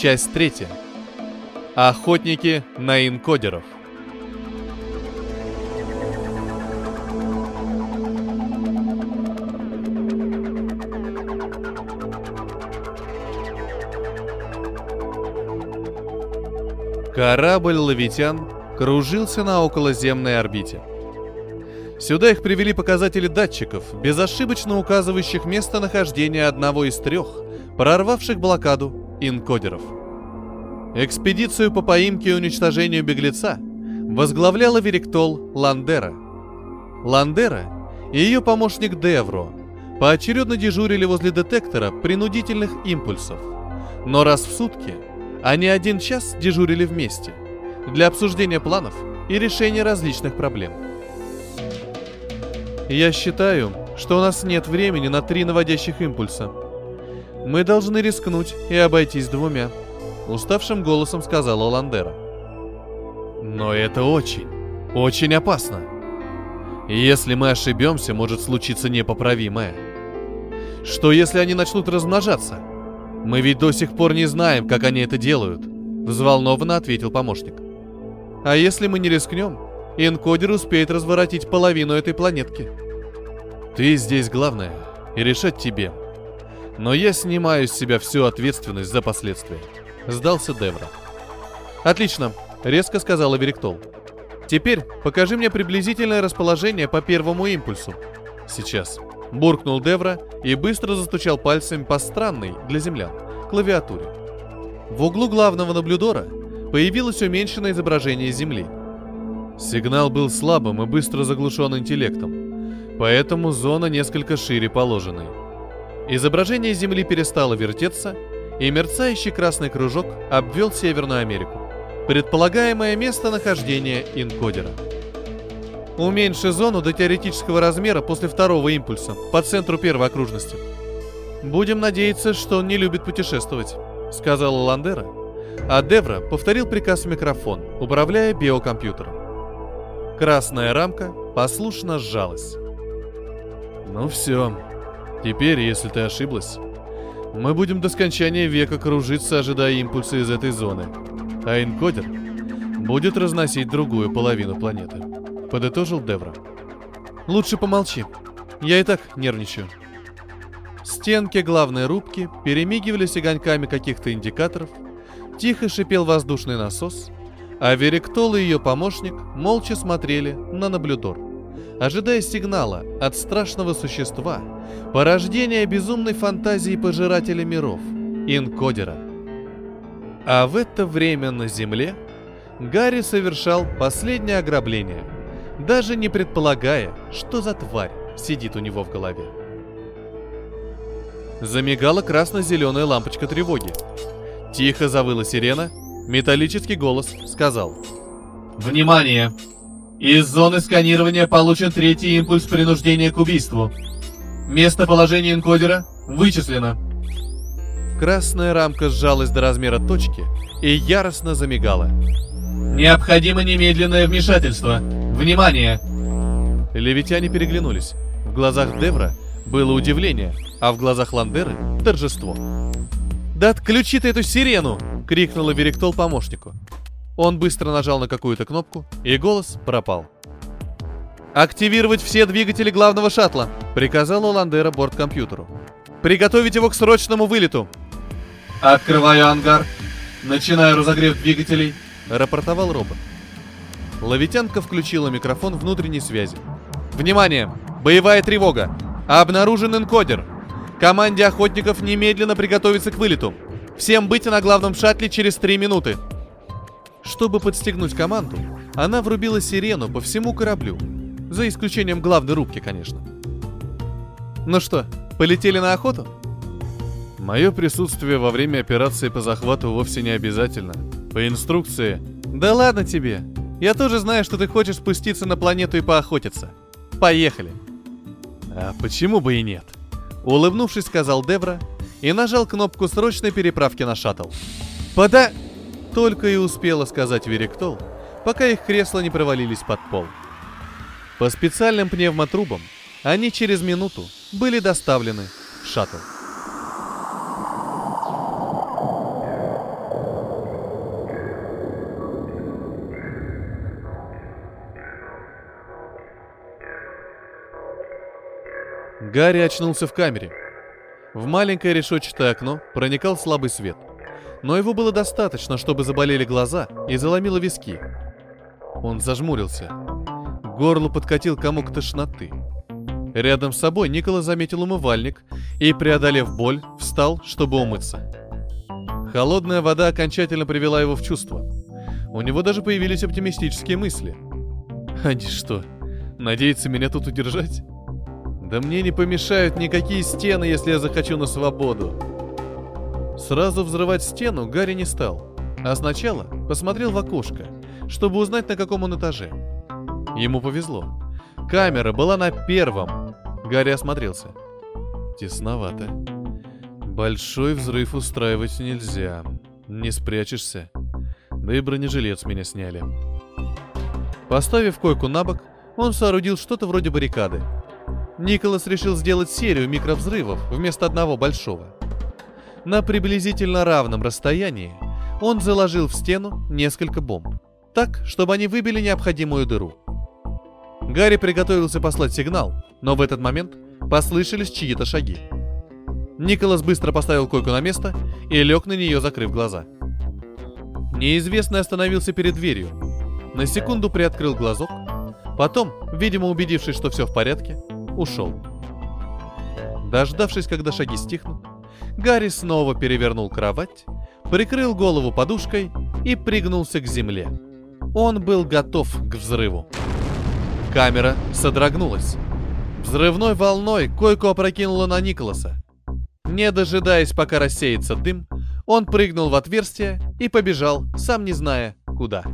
Часть третья. Охотники на инкодеров. Корабль «Лавитян» кружился на околоземной орбите. Сюда их привели показатели датчиков, безошибочно указывающих местонахождение одного из трех, прорвавших блокаду инкодеров. Экспедицию по поимке и уничтожению беглеца возглавляла Вериктол Ландера. Ландера и ее помощник Девро поочередно дежурили возле детектора принудительных импульсов. Но раз в сутки они один час дежурили вместе для обсуждения планов и решения различных проблем. Я считаю, что у нас нет времени на три наводящих импульса. Мы должны рискнуть и обойтись двумя, уставшим голосом сказала Ландера. Но это очень, очень опасно. Если мы ошибемся, может случиться непоправимое. Что если они начнут размножаться? Мы ведь до сих пор не знаем, как они это делают, взволнованно ответил помощник. А если мы не рискнем, Энкодер успеет разворотить половину этой планетки. Ты здесь главное, и решать тебе. Но я снимаю с себя всю ответственность за последствия. Сдался Девра. Отлично, резко сказала Вериктол. Теперь покажи мне приблизительное расположение по первому импульсу. Сейчас. Буркнул Девра и быстро застучал пальцем по странной для землян клавиатуре. В углу главного наблюдора появилось уменьшенное изображение Земли. Сигнал был слабым и быстро заглушен интеллектом, поэтому зона несколько шире положенной. Изображение Земли перестало вертеться, и мерцающий красный кружок обвел Северную Америку. Предполагаемое местонахождение инкодера. Уменьши зону до теоретического размера после второго импульса, по центру первой окружности. Будем надеяться, что он не любит путешествовать, сказала Ландера, а Девра повторил приказ в микрофон, управляя биокомпьютером. Красная рамка послушно сжалась. Ну все. Теперь, если ты ошиблась, мы будем до скончания века кружиться, ожидая импульса из этой зоны. А энкодер будет разносить другую половину планеты. Подытожил Девра. Лучше помолчи. Я и так нервничаю. Стенки главной рубки перемигивались огоньками каких-то индикаторов, тихо шипел воздушный насос, а Вериктол и ее помощник молча смотрели на наблюдор, ожидая сигнала от страшного существа, порождения безумной фантазии пожирателя миров, инкодера. А в это время на Земле Гарри совершал последнее ограбление, даже не предполагая, что за тварь сидит у него в голове. Замигала красно-зеленая лампочка тревоги. Тихо завыла сирена, металлический голос сказал. Внимание! Из зоны сканирования получен третий импульс принуждения к убийству. Местоположение энкодера вычислено. Красная рамка сжалась до размера точки и яростно замигала. Необходимо немедленное вмешательство. Внимание! Левитяне переглянулись. В глазах Девра было удивление, а в глазах Ландеры — торжество. «Да отключи ты эту сирену!» — крикнула Вериктол помощнику. Он быстро нажал на какую-то кнопку, и голос пропал. «Активировать все двигатели главного шаттла!» — приказала Ландера борткомпьютеру. «Приготовить его к срочному вылету!» Открываю ангар. Начинаю разогрев двигателей. рапортовал робот. Лавитянка включила микрофон внутренней связи. «Внимание! Боевая тревога! Обнаружен энкодер! Команде охотников немедленно приготовиться к вылету! Всем быть на главном шаттле через три минуты!» Чтобы подстегнуть команду, она врубила сирену по всему кораблю. За исключением главной рубки, конечно. «Ну что, полетели на охоту?» Мое присутствие во время операции по захвату вовсе не обязательно. По инструкции... Да ладно тебе. Я тоже знаю, что ты хочешь спуститься на планету и поохотиться. Поехали. А почему бы и нет? Улыбнувшись, сказал Девра и нажал кнопку срочной переправки на шаттл. Пода... Только и успела сказать Вериктол, пока их кресла не провалились под пол. По специальным пневмотрубам они через минуту были доставлены в шаттл. Гарри очнулся в камере. В маленькое решетчатое окно проникал слабый свет – но его было достаточно, чтобы заболели глаза и заломило виски. Он зажмурился. К горлу подкатил комок тошноты. Рядом с собой Никола заметил умывальник и, преодолев боль, встал, чтобы умыться. Холодная вода окончательно привела его в чувство. У него даже появились оптимистические мысли. Они что, надеются меня тут удержать? Да мне не помешают никакие стены, если я захочу на свободу. Сразу взрывать стену Гарри не стал, а сначала посмотрел в окошко, чтобы узнать, на каком он этаже. Ему повезло. Камера была на первом. Гарри осмотрелся. Тесновато. Большой взрыв устраивать нельзя. Не спрячешься. Да и бронежилет с меня сняли. Поставив койку на бок, он соорудил что-то вроде баррикады. Николас решил сделать серию микровзрывов вместо одного большого. На приблизительно равном расстоянии он заложил в стену несколько бомб. Так, чтобы они выбили необходимую дыру. Гарри приготовился послать сигнал, но в этот момент послышались чьи-то шаги. Николас быстро поставил койку на место и лег на нее, закрыв глаза. Неизвестный остановился перед дверью. На секунду приоткрыл глазок, потом, видимо убедившись, что все в порядке, ушел. Дождавшись, когда шаги стихнут, Гарри снова перевернул кровать, прикрыл голову подушкой и пригнулся к земле. Он был готов к взрыву. Камера содрогнулась. Взрывной волной койку опрокинуло на Николаса. Не дожидаясь, пока рассеется дым, он прыгнул в отверстие и побежал, сам не зная, куда.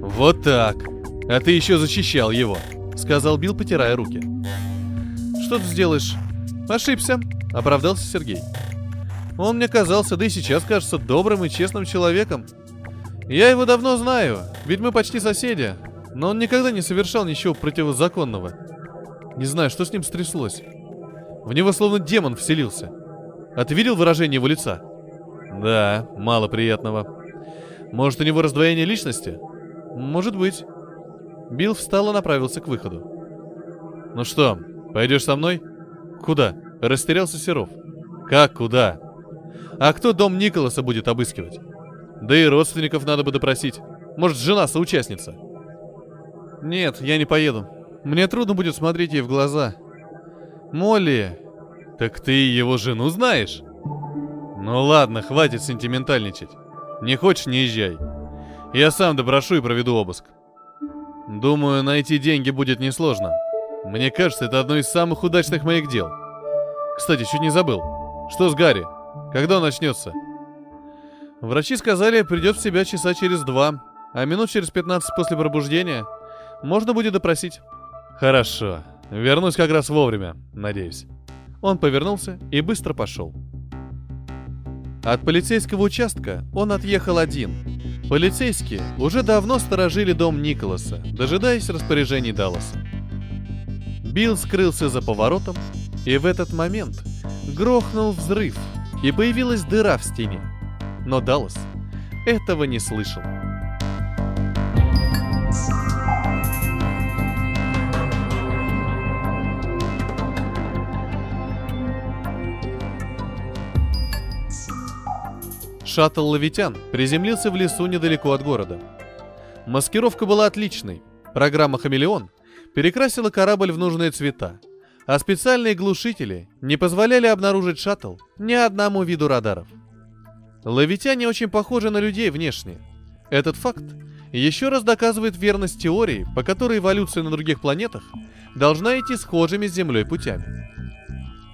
«Вот так. А ты еще защищал его», — сказал Билл, потирая руки. «Что ты сделаешь?» «Ошибся», — оправдался Сергей. «Он мне казался, да и сейчас кажется, добрым и честным человеком. Я его давно знаю, ведь мы почти соседи, но он никогда не совершал ничего противозаконного. Не знаю, что с ним стряслось. В него словно демон вселился. А ты видел выражение его лица? Да, мало приятного. Может, у него раздвоение личности? Может быть. Билл встал и направился к выходу. Ну что, пойдешь со мной? Куда? Растерялся Серов. Как куда? А кто дом Николаса будет обыскивать? Да и родственников надо бы допросить. Может, жена соучастница? Нет, я не поеду. Мне трудно будет смотреть ей в глаза. Молли... Так ты его жену знаешь? Ну ладно, хватит сентиментальничать. Не хочешь, не езжай. Я сам допрошу и проведу обыск. Думаю, найти деньги будет несложно. Мне кажется, это одно из самых удачных моих дел. Кстати, чуть не забыл. Что с Гарри? Когда он начнется? Врачи сказали, придет в себя часа через два, а минут через 15 после пробуждения можно будет допросить. Хорошо. Вернусь как раз вовремя, надеюсь. Он повернулся и быстро пошел. От полицейского участка он отъехал один. Полицейские уже давно сторожили дом Николаса, дожидаясь распоряжений Далласа. Билл скрылся за поворотом, и в этот момент грохнул взрыв, и появилась дыра в стене. Но Даллас этого не слышал. Шаттл «Лавитян» приземлился в лесу недалеко от города. Маскировка была отличной. Программа «Хамелеон» перекрасила корабль в нужные цвета, а специальные глушители не позволяли обнаружить шаттл ни одному виду радаров. Лавитяне очень похожи на людей внешне. Этот факт еще раз доказывает верность теории, по которой эволюция на других планетах должна идти схожими с Землей путями.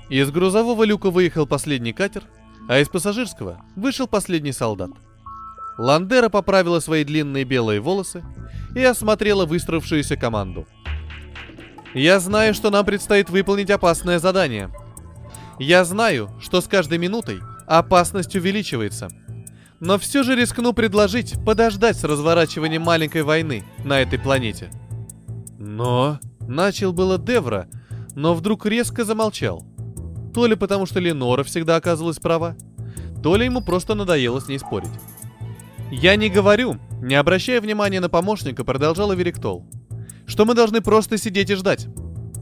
Из грузового люка выехал последний катер, а из пассажирского вышел последний солдат. Ландера поправила свои длинные белые волосы и осмотрела выстроившуюся команду. «Я знаю, что нам предстоит выполнить опасное задание. Я знаю, что с каждой минутой опасность увеличивается. Но все же рискну предложить подождать с разворачиванием маленькой войны на этой планете». «Но...» — начал было Девра, но вдруг резко замолчал — то ли потому, что Ленора всегда оказывалась права, то ли ему просто надоело с ней спорить. «Я не говорю, Не обращая внимания на помощника, продолжала Вериктол. Что мы должны просто сидеть и ждать.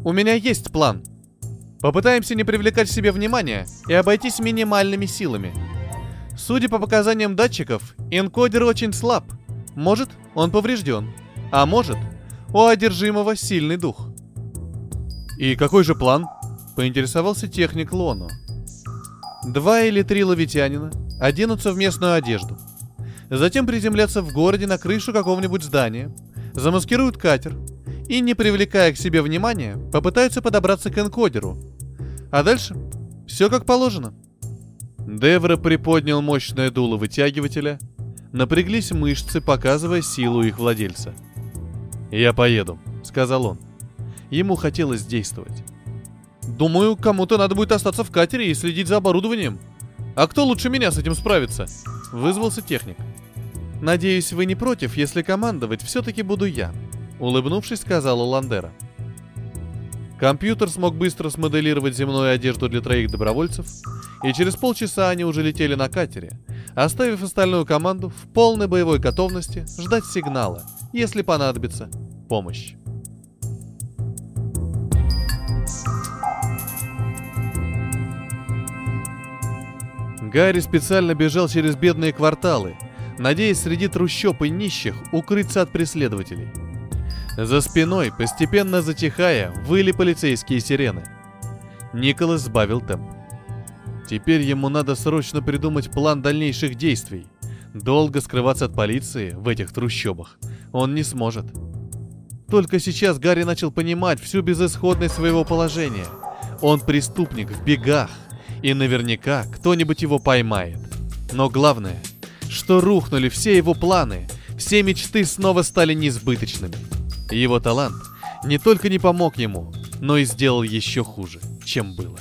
У меня есть план. Попытаемся не привлекать к себе внимания и обойтись минимальными силами. Судя по показаниям датчиков, энкодер очень слаб. Может, он поврежден. А может, у одержимого сильный дух. «И какой же план?» — поинтересовался техник Лону. Два или три ловитянина оденутся в местную одежду. Затем приземлятся в городе на крышу какого-нибудь здания, замаскируют катер и, не привлекая к себе внимания, попытаются подобраться к энкодеру. А дальше все как положено. Девра приподнял мощное дуло вытягивателя, напряглись мышцы, показывая силу их владельца. «Я поеду», — сказал он. Ему хотелось действовать. «Думаю, кому-то надо будет остаться в катере и следить за оборудованием. А кто лучше меня с этим справится?» — вызвался техник. «Надеюсь, вы не против, если командовать все-таки буду я», — улыбнувшись, сказала Ландера. Компьютер смог быстро смоделировать земную одежду для троих добровольцев, и через полчаса они уже летели на катере, оставив остальную команду в полной боевой готовности ждать сигнала, если понадобится помощь. Гарри специально бежал через бедные кварталы, надеясь среди трущоб и нищих укрыться от преследователей. За спиной, постепенно затихая, выли полицейские сирены. Николас сбавил темп. Теперь ему надо срочно придумать план дальнейших действий. Долго скрываться от полиции в этих трущобах он не сможет. Только сейчас Гарри начал понимать всю безысходность своего положения. Он преступник в бегах, и наверняка кто-нибудь его поймает. Но главное, что рухнули все его планы, все мечты снова стали несбыточными. Его талант не только не помог ему, но и сделал еще хуже, чем было.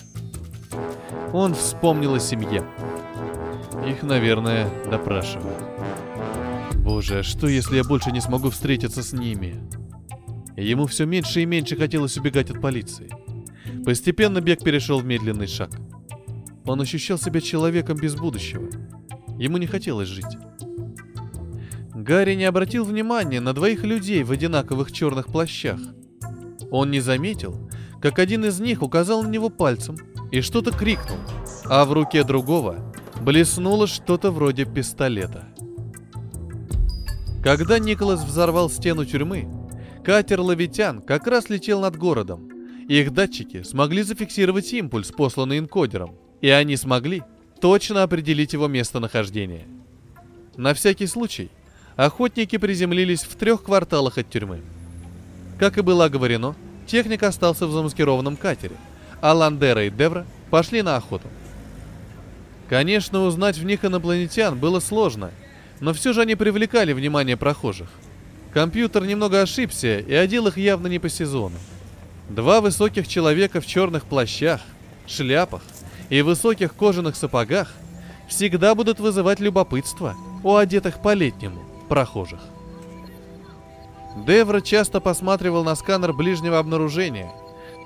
Он вспомнил о семье. Их, наверное, допрашивают. Боже, а что если я больше не смогу встретиться с ними? Ему все меньше и меньше хотелось убегать от полиции. Постепенно бег перешел в медленный шаг. Он ощущал себя человеком без будущего. Ему не хотелось жить. Гарри не обратил внимания на двоих людей в одинаковых черных плащах. Он не заметил, как один из них указал на него пальцем и что-то крикнул, а в руке другого блеснуло что-то вроде пистолета. Когда Николас взорвал стену тюрьмы, катер «Лавитян» как раз летел над городом. Их датчики смогли зафиксировать импульс, посланный энкодером, и они смогли точно определить его местонахождение. На всякий случай, охотники приземлились в трех кварталах от тюрьмы. Как и было оговорено, техник остался в замаскированном катере, а Ландера и Девра пошли на охоту. Конечно, узнать в них инопланетян было сложно – но все же они привлекали внимание прохожих. Компьютер немного ошибся и одел их явно не по сезону. Два высоких человека в черных плащах, шляпах и высоких кожаных сапогах всегда будут вызывать любопытство у одетых по-летнему прохожих. Девра часто посматривал на сканер ближнего обнаружения.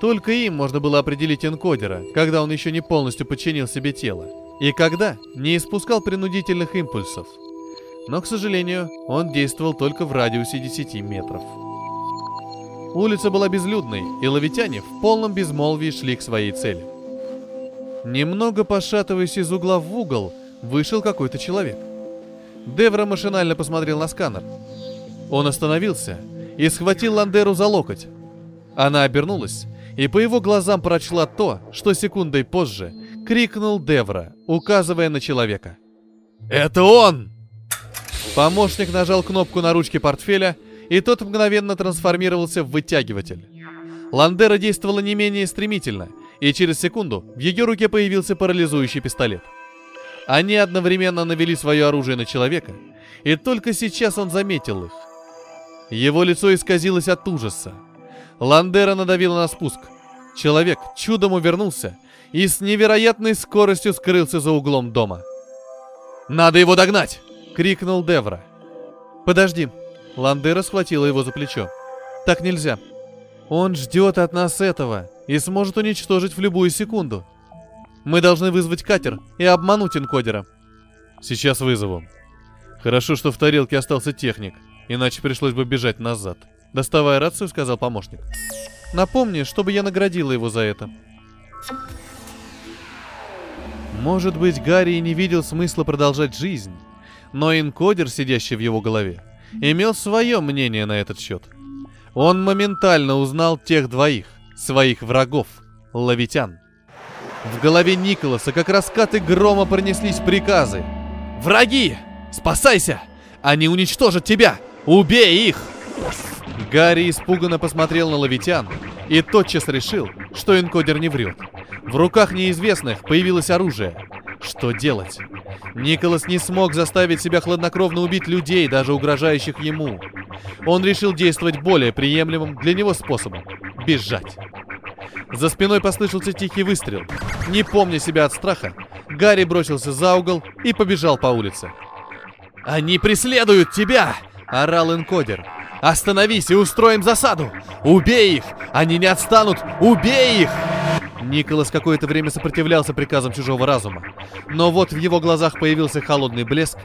Только им можно было определить энкодера, когда он еще не полностью подчинил себе тело, и когда не испускал принудительных импульсов – но, к сожалению, он действовал только в радиусе 10 метров. Улица была безлюдной, и ловитяне в полном безмолвии шли к своей цели. Немного пошатываясь из угла в угол, вышел какой-то человек. Девра машинально посмотрел на сканер. Он остановился и схватил Ландеру за локоть. Она обернулась и по его глазам прочла то, что секундой позже крикнул Девра, указывая на человека. «Это он!» Помощник нажал кнопку на ручке портфеля, и тот мгновенно трансформировался в вытягиватель. Ландера действовала не менее стремительно, и через секунду в ее руке появился парализующий пистолет. Они одновременно навели свое оружие на человека, и только сейчас он заметил их. Его лицо исказилось от ужаса. Ландера надавила на спуск. Человек чудом увернулся и с невероятной скоростью скрылся за углом дома. «Надо его догнать!» — крикнул Девра. «Подожди!» Ландера схватила его за плечо. «Так нельзя. Он ждет от нас этого и сможет уничтожить в любую секунду. Мы должны вызвать катер и обмануть энкодера». «Сейчас вызову». Хорошо, что в тарелке остался техник, иначе пришлось бы бежать назад. Доставая рацию, сказал помощник. Напомни, чтобы я наградила его за это. Может быть, Гарри и не видел смысла продолжать жизнь, но инкодер, сидящий в его голове, имел свое мнение на этот счет. Он моментально узнал тех двоих, своих врагов, лавитян. В голове Николаса, как раскаты грома, пронеслись приказы. «Враги! Спасайся! Они уничтожат тебя! Убей их!» Гарри испуганно посмотрел на лавитян и тотчас решил, что инкодер не врет. В руках неизвестных появилось оружие. Что делать? Николас не смог заставить себя хладнокровно убить людей, даже угрожающих ему. Он решил действовать более приемлемым для него способом – бежать. За спиной послышался тихий выстрел. Не помня себя от страха, Гарри бросился за угол и побежал по улице. «Они преследуют тебя!» – орал инкодер. «Остановись и устроим засаду! Убей их! Они не отстанут! Убей их!» Николас какое-то время сопротивлялся приказам чужого разума. Но вот в его глазах появился холодный блеск,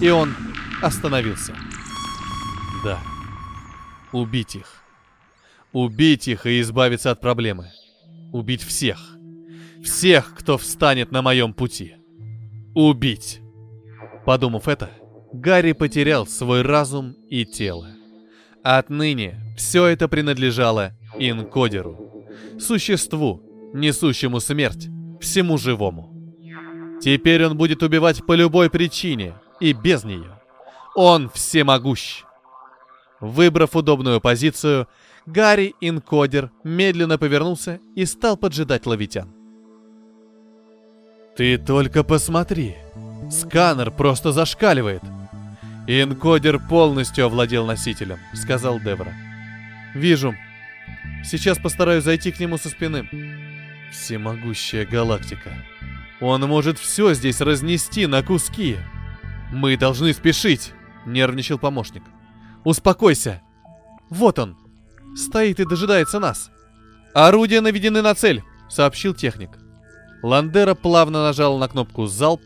и он остановился. Да. Убить их. Убить их и избавиться от проблемы. Убить всех. Всех, кто встанет на моем пути. Убить. Подумав это, Гарри потерял свой разум и тело. Отныне все это принадлежало инкодеру. Существу, несущему смерть всему живому. Теперь он будет убивать по любой причине и без нее. Он всемогущ. Выбрав удобную позицию, Гарри Инкодер медленно повернулся и стал поджидать ловитян. «Ты только посмотри! Сканер просто зашкаливает!» «Инкодер полностью овладел носителем», — сказал Девра. «Вижу. Сейчас постараюсь зайти к нему со спины. Всемогущая галактика. Он может все здесь разнести на куски. Мы должны спешить, нервничал помощник. Успокойся. Вот он. Стоит и дожидается нас. Орудия наведены на цель, сообщил техник. Ландера плавно нажал на кнопку «Залп».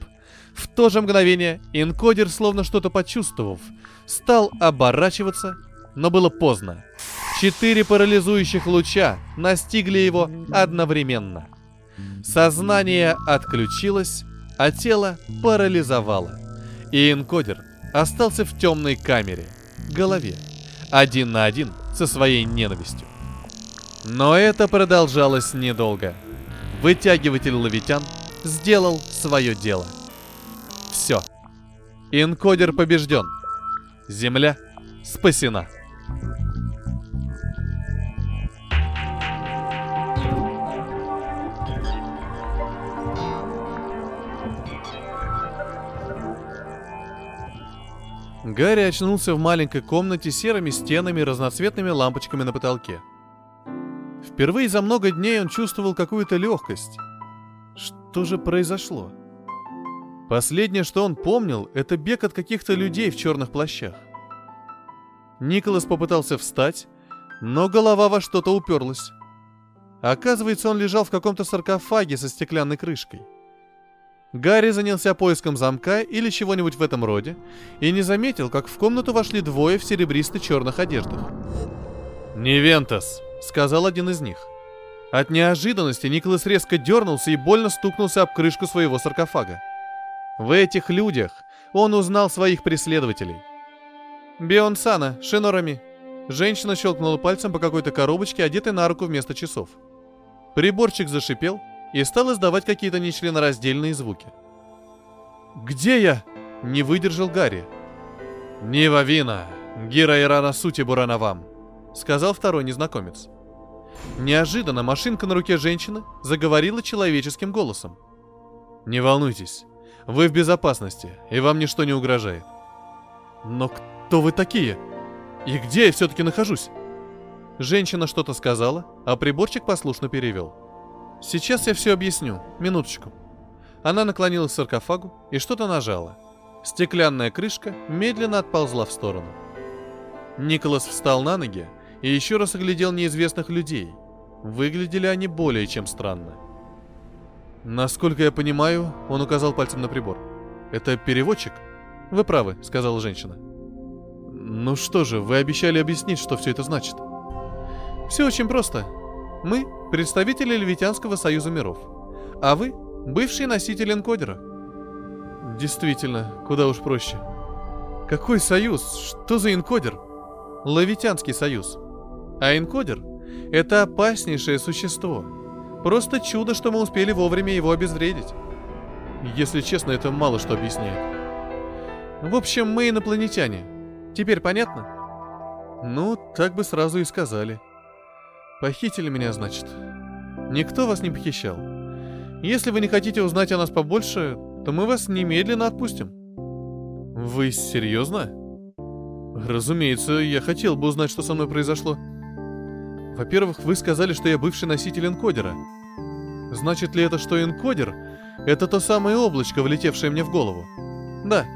В то же мгновение инкодер, словно что-то почувствовав, стал оборачиваться, но было поздно. Четыре парализующих луча настигли его одновременно. Сознание отключилось, а тело парализовало. И энкодер остался в темной камере, голове, один на один со своей ненавистью. Но это продолжалось недолго. Вытягиватель лавитян сделал свое дело. Все. Инкодер побежден. Земля спасена. Гарри очнулся в маленькой комнате с серыми стенами и разноцветными лампочками на потолке. Впервые за много дней он чувствовал какую-то легкость. Что же произошло? Последнее, что он помнил, это бег от каких-то людей в черных плащах. Николас попытался встать, но голова во что-то уперлась. Оказывается, он лежал в каком-то саркофаге со стеклянной крышкой. Гарри занялся поиском замка или чего-нибудь в этом роде и не заметил, как в комнату вошли двое в серебристо-черных одеждах. «Невентас», — сказал один из них. От неожиданности Николас резко дернулся и больно стукнулся об крышку своего саркофага. В этих людях он узнал своих преследователей. Бионсана, Шинорами. Женщина щелкнула пальцем по какой-то коробочке, одетой на руку вместо часов. Приборчик зашипел, и стал издавать какие-то нечленораздельные звуки. «Где я?» — не выдержал Гарри. «Нива Вина, Гира Ирана Сути Буранавам», — сказал второй незнакомец. Неожиданно машинка на руке женщины заговорила человеческим голосом. «Не волнуйтесь, вы в безопасности, и вам ничто не угрожает». «Но кто вы такие? И где я все-таки нахожусь?» Женщина что-то сказала, а приборчик послушно перевел. Сейчас я все объясню. Минуточку. Она наклонилась к саркофагу и что-то нажала. Стеклянная крышка медленно отползла в сторону. Николас встал на ноги и еще раз оглядел неизвестных людей. Выглядели они более чем странно. Насколько я понимаю, он указал пальцем на прибор. Это переводчик? Вы правы, сказала женщина. Ну что же, вы обещали объяснить, что все это значит. Все очень просто. Мы — представители Левитянского союза миров. А вы — бывший носитель энкодера. Действительно, куда уж проще. Какой союз? Что за энкодер? Лавитянский союз. А энкодер — это опаснейшее существо. Просто чудо, что мы успели вовремя его обезвредить. Если честно, это мало что объясняет. В общем, мы инопланетяне. Теперь понятно? Ну, так бы сразу и сказали. Похитили меня, значит. Никто вас не похищал. Если вы не хотите узнать о нас побольше, то мы вас немедленно отпустим. Вы серьезно? Разумеется, я хотел бы узнать, что со мной произошло. Во-первых, вы сказали, что я бывший носитель энкодера. Значит ли это, что энкодер — это то самое облачко, влетевшее мне в голову? Да.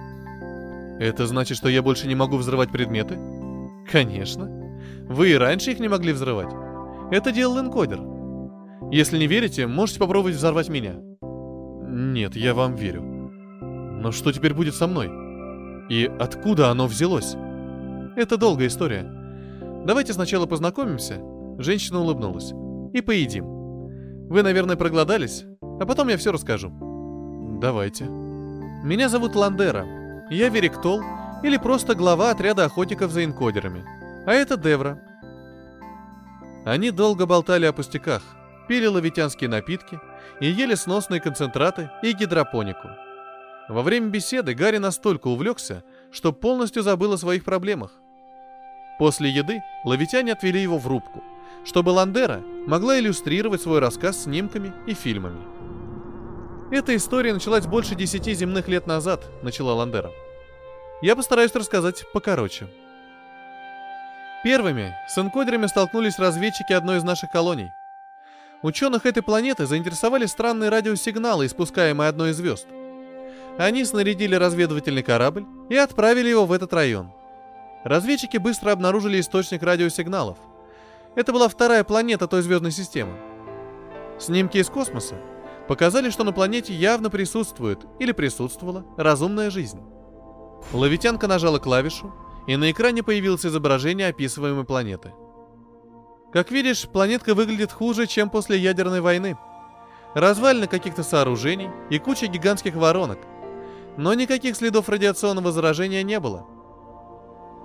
Это значит, что я больше не могу взрывать предметы? Конечно. Вы и раньше их не могли взрывать. Это делал энкодер. Если не верите, можете попробовать взорвать меня. Нет, я вам верю. Но что теперь будет со мной? И откуда оно взялось? Это долгая история. Давайте сначала познакомимся. Женщина улыбнулась. И поедим. Вы, наверное, проголодались, а потом я все расскажу. Давайте. Меня зовут Ландера. Я Вериктол, или просто глава отряда охотников за энкодерами. А это Девра. Они долго болтали о пустяках, пили лавитянские напитки и ели сносные концентраты и гидропонику. Во время беседы Гарри настолько увлекся, что полностью забыл о своих проблемах. После еды лавитяне отвели его в рубку, чтобы Ландера могла иллюстрировать свой рассказ снимками и фильмами. Эта история началась больше десяти земных лет назад, начала Ландера. Я постараюсь рассказать покороче. Первыми с энкодерами столкнулись разведчики одной из наших колоний. Ученых этой планеты заинтересовали странные радиосигналы, испускаемые одной из звезд. Они снарядили разведывательный корабль и отправили его в этот район. Разведчики быстро обнаружили источник радиосигналов. Это была вторая планета той звездной системы. Снимки из космоса показали, что на планете явно присутствует или присутствовала разумная жизнь. Лавитянка нажала клавишу, и на экране появилось изображение описываемой планеты. Как видишь, планетка выглядит хуже, чем после ядерной войны. Развалины каких-то сооружений и куча гигантских воронок. Но никаких следов радиационного заражения не было.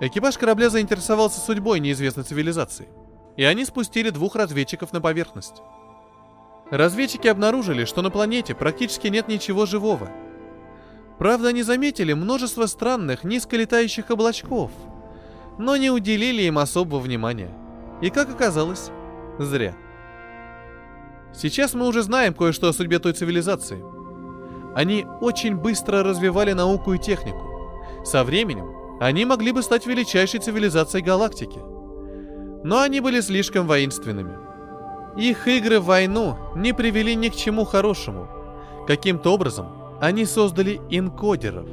Экипаж корабля заинтересовался судьбой неизвестной цивилизации, и они спустили двух разведчиков на поверхность. Разведчики обнаружили, что на планете практически нет ничего живого. Правда, они заметили множество странных низколетающих облачков, но не уделили им особого внимания. И как оказалось, зря. Сейчас мы уже знаем кое-что о судьбе той цивилизации. Они очень быстро развивали науку и технику. Со временем они могли бы стать величайшей цивилизацией галактики. Но они были слишком воинственными – их игры в войну не привели ни к чему хорошему. Каким-то образом они создали инкодеров,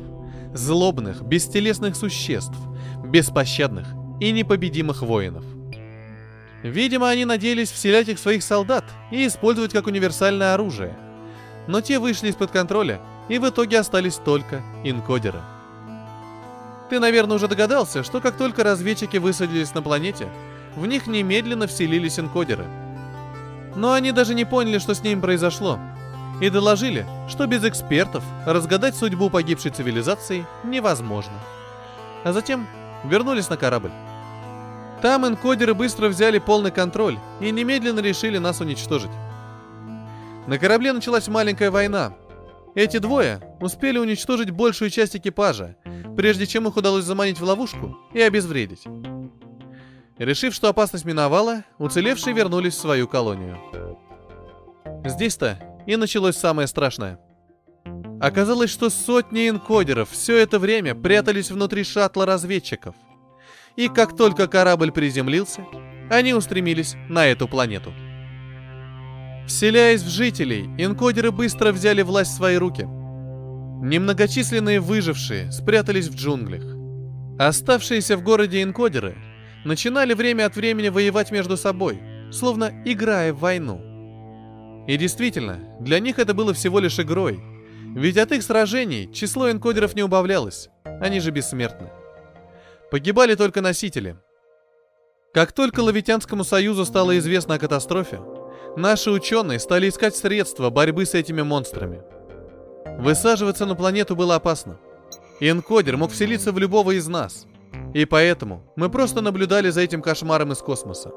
злобных, бестелесных существ, беспощадных и непобедимых воинов. Видимо, они надеялись вселять их в своих солдат и использовать как универсальное оружие. Но те вышли из-под контроля, и в итоге остались только инкодеры. Ты, наверное, уже догадался, что как только разведчики высадились на планете, в них немедленно вселились инкодеры – но они даже не поняли, что с ним произошло. И доложили, что без экспертов разгадать судьбу погибшей цивилизации невозможно. А затем вернулись на корабль. Там энкодеры быстро взяли полный контроль и немедленно решили нас уничтожить. На корабле началась маленькая война. Эти двое успели уничтожить большую часть экипажа, прежде чем их удалось заманить в ловушку и обезвредить. Решив, что опасность миновала, уцелевшие вернулись в свою колонию. Здесь-то и началось самое страшное. Оказалось, что сотни энкодеров все это время прятались внутри шаттла разведчиков. И как только корабль приземлился, они устремились на эту планету. Вселяясь в жителей, энкодеры быстро взяли власть в свои руки. Немногочисленные выжившие спрятались в джунглях. Оставшиеся в городе энкодеры начинали время от времени воевать между собой, словно играя в войну. И действительно, для них это было всего лишь игрой, ведь от их сражений число энкодеров не убавлялось. они же бессмертны. Погибали только носители. Как только Лавитянскому союзу стало известно о катастрофе, наши ученые стали искать средства борьбы с этими монстрами. Высаживаться на планету было опасно. Инкодер мог вселиться в любого из нас. И поэтому мы просто наблюдали за этим кошмаром из космоса.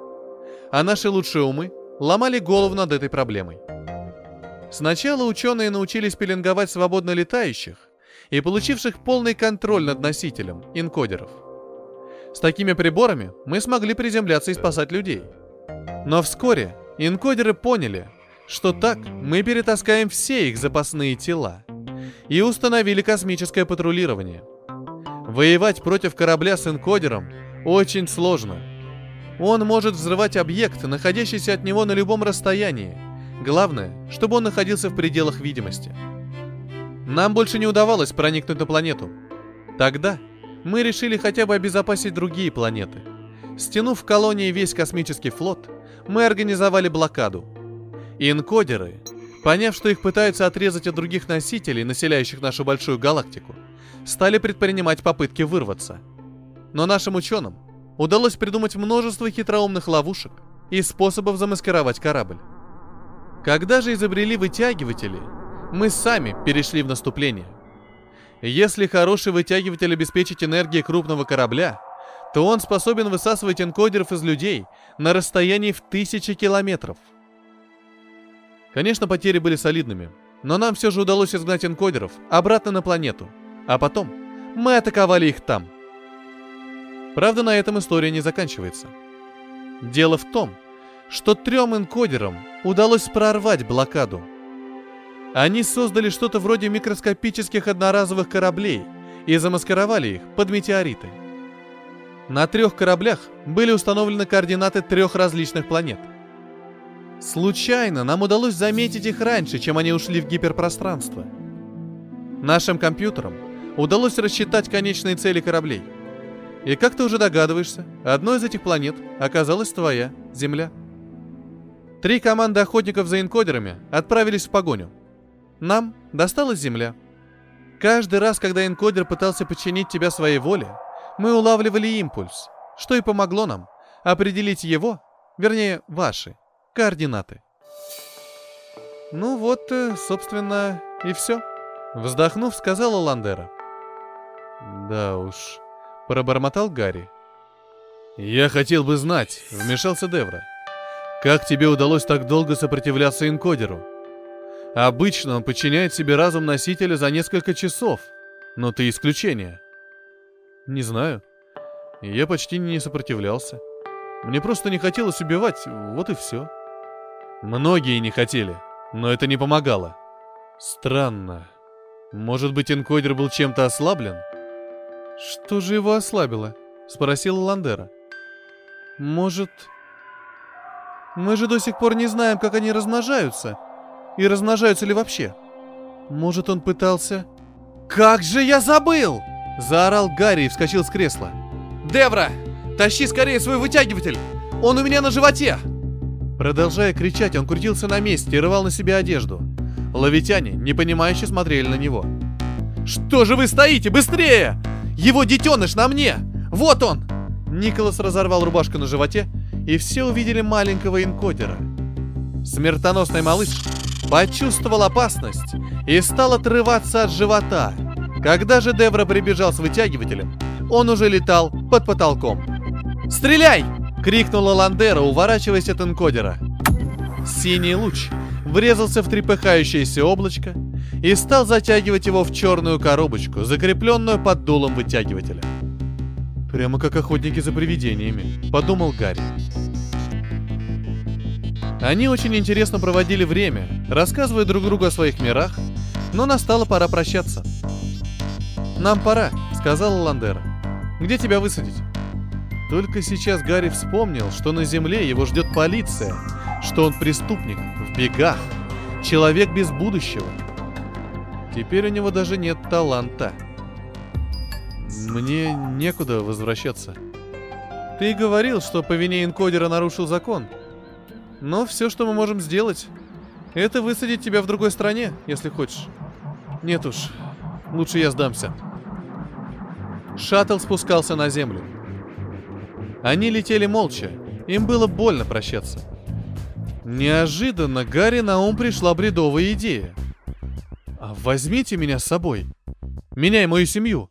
А наши лучшие умы ломали голову над этой проблемой. Сначала ученые научились пеленговать свободно летающих и получивших полный контроль над носителем, инкодеров. С такими приборами мы смогли приземляться и спасать людей. Но вскоре инкодеры поняли, что так мы перетаскаем все их запасные тела и установили космическое патрулирование. Воевать против корабля с инкодером очень сложно. Он может взрывать объект, находящийся от него на любом расстоянии. Главное, чтобы он находился в пределах видимости. Нам больше не удавалось проникнуть на планету. Тогда мы решили хотя бы обезопасить другие планеты. Стянув в колонии весь космический флот, мы организовали блокаду. Инкодеры, поняв, что их пытаются отрезать от других носителей, населяющих нашу большую галактику, стали предпринимать попытки вырваться. Но нашим ученым удалось придумать множество хитроумных ловушек и способов замаскировать корабль. Когда же изобрели вытягиватели, мы сами перешли в наступление. Если хороший вытягиватель обеспечит энергией крупного корабля, то он способен высасывать энкодеров из людей на расстоянии в тысячи километров. Конечно, потери были солидными, но нам все же удалось изгнать энкодеров обратно на планету, а потом мы атаковали их там. Правда, на этом история не заканчивается. Дело в том, что трем энкодерам удалось прорвать блокаду. Они создали что-то вроде микроскопических одноразовых кораблей и замаскировали их под метеориты. На трех кораблях были установлены координаты трех различных планет. Случайно нам удалось заметить их раньше, чем они ушли в гиперпространство. Нашим компьютерам удалось рассчитать конечные цели кораблей. И как ты уже догадываешься, одной из этих планет оказалась твоя, Земля. Три команды охотников за инкодерами отправились в погоню. Нам досталась Земля. Каждый раз, когда инкодер пытался подчинить тебя своей воле, мы улавливали импульс, что и помогло нам определить его, вернее, ваши, координаты. Ну вот, э, собственно, и все. Вздохнув, сказала Ландера. Да уж, пробормотал Гарри. Я хотел бы знать, вмешался Девра. Как тебе удалось так долго сопротивляться инкодеру? Обычно он подчиняет себе разум носителя за несколько часов, но ты исключение. Не знаю. Я почти не сопротивлялся. Мне просто не хотелось убивать, вот и все. Многие не хотели, но это не помогало. Странно. Может быть, энкодер был чем-то ослаблен? Что же его ослабило? Спросил Ландера. Может... Мы же до сих пор не знаем, как они размножаются. И размножаются ли вообще. Может, он пытался... Как же я забыл! Заорал Гарри и вскочил с кресла. «Девра, тащи скорее свой вытягиватель! Он у меня на животе!» Продолжая кричать, он крутился на месте и рвал на себе одежду. Ловитяне, непонимающе, смотрели на него. «Что же вы стоите? Быстрее! Его детеныш на мне! Вот он!» Николас разорвал рубашку на животе, и все увидели маленького инкодера. Смертоносный малыш почувствовал опасность и стал отрываться от живота – когда же Девра прибежал с вытягивателем, он уже летал под потолком. «Стреляй!» — крикнула Ландера, уворачиваясь от энкодера. Синий луч врезался в трепыхающееся облачко и стал затягивать его в черную коробочку, закрепленную под дулом вытягивателя. «Прямо как охотники за привидениями», — подумал Гарри. Они очень интересно проводили время, рассказывая друг другу о своих мирах, но настала пора прощаться. «Нам пора», — сказала Ландера. «Где тебя высадить?» Только сейчас Гарри вспомнил, что на земле его ждет полиция, что он преступник, в бегах, человек без будущего. Теперь у него даже нет таланта. Мне некуда возвращаться. Ты говорил, что по вине инкодера нарушил закон. Но все, что мы можем сделать, это высадить тебя в другой стране, если хочешь. Нет уж, лучше я сдамся. шаттл спускался на землю. Они летели молча, им было больно прощаться. Неожиданно Гарри на ум пришла бредовая идея. «А возьмите меня с собой. Меня и мою семью.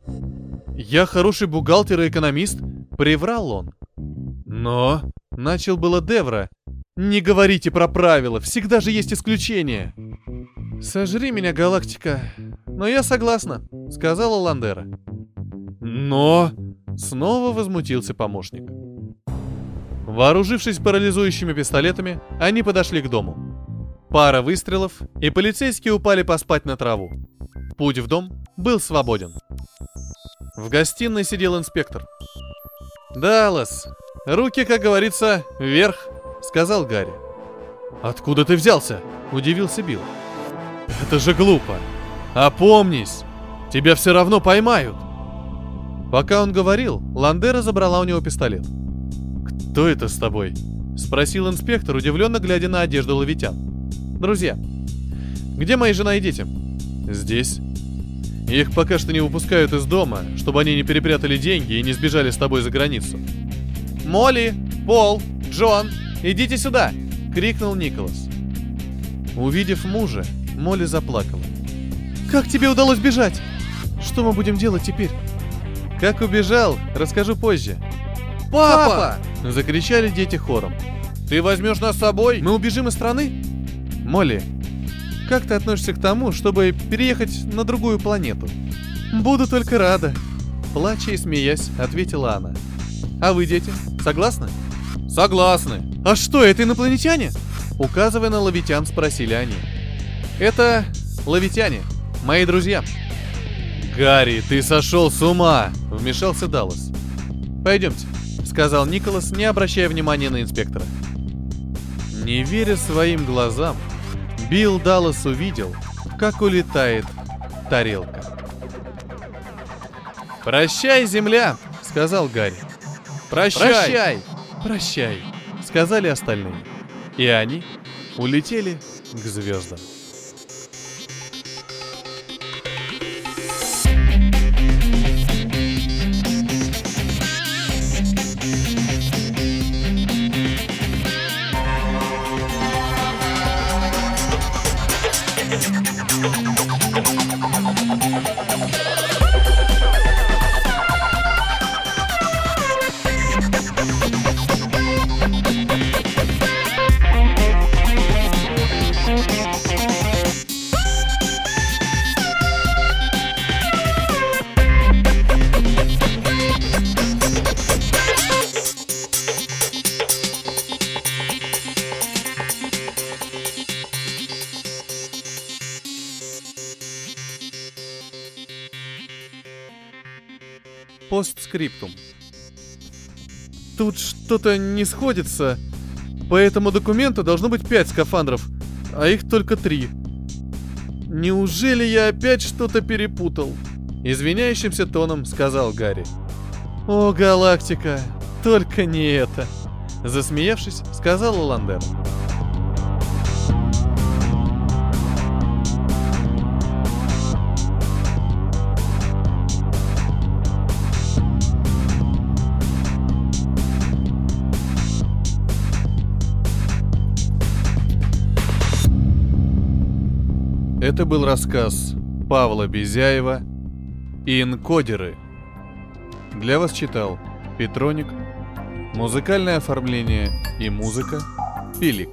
Я хороший бухгалтер и экономист», — приврал он. «Но...» — начал было Девра. «Не говорите про правила, всегда же есть исключения». «Сожри меня, галактика, но я согласна», — сказала Ландера. «Но...» — снова возмутился помощник. Вооружившись парализующими пистолетами, они подошли к дому. Пара выстрелов, и полицейские упали поспать на траву. Путь в дом был свободен. В гостиной сидел инспектор. «Даллас, руки, как говорится, вверх», — сказал Гарри. «Откуда ты взялся?» — удивился Билл. «Это же глупо. Опомнись, тебя все равно поймают». Пока он говорил, Ландера забрала у него пистолет. «Кто это с тобой?» — спросил инспектор, удивленно глядя на одежду ловитян. «Друзья, где мои жена и дети?» «Здесь». «Их пока что не выпускают из дома, чтобы они не перепрятали деньги и не сбежали с тобой за границу». «Молли! Пол! Джон! Идите сюда!» — крикнул Николас. Увидев мужа, Молли заплакала. «Как тебе удалось бежать? Что мы будем делать теперь?» «Как убежал, расскажу позже», Папа! Закричали дети хором. «Ты возьмешь нас с собой? Мы убежим из страны?» «Молли, как ты относишься к тому, чтобы переехать на другую планету?» «Буду только рада», — плача и смеясь, ответила она. «А вы, дети, согласны?» «Согласны». «А что, это инопланетяне?» Указывая на лавитян, спросили они. «Это лавитяне, мои друзья». «Гарри, ты сошел с ума!» — вмешался Даллас. «Пойдемте, сказал Николас, не обращая внимания на инспектора. Не веря своим глазам, Билл Даллас увидел, как улетает тарелка. «Прощай, земля!» — сказал Гарри. «Прощай!» «Прощай!» «Прощай!» — сказали остальные. И они улетели к звездам. Постскриптум. Тут что-то не сходится. По этому документу должно быть пять скафандров, а их только три. Неужели я опять что-то перепутал? Извиняющимся тоном сказал Гарри. О, галактика, только не это. Засмеявшись, сказал Ландер. Это был рассказ Павла Безяева «Инкодеры». Для вас читал Петроник, музыкальное оформление и музыка Пилик.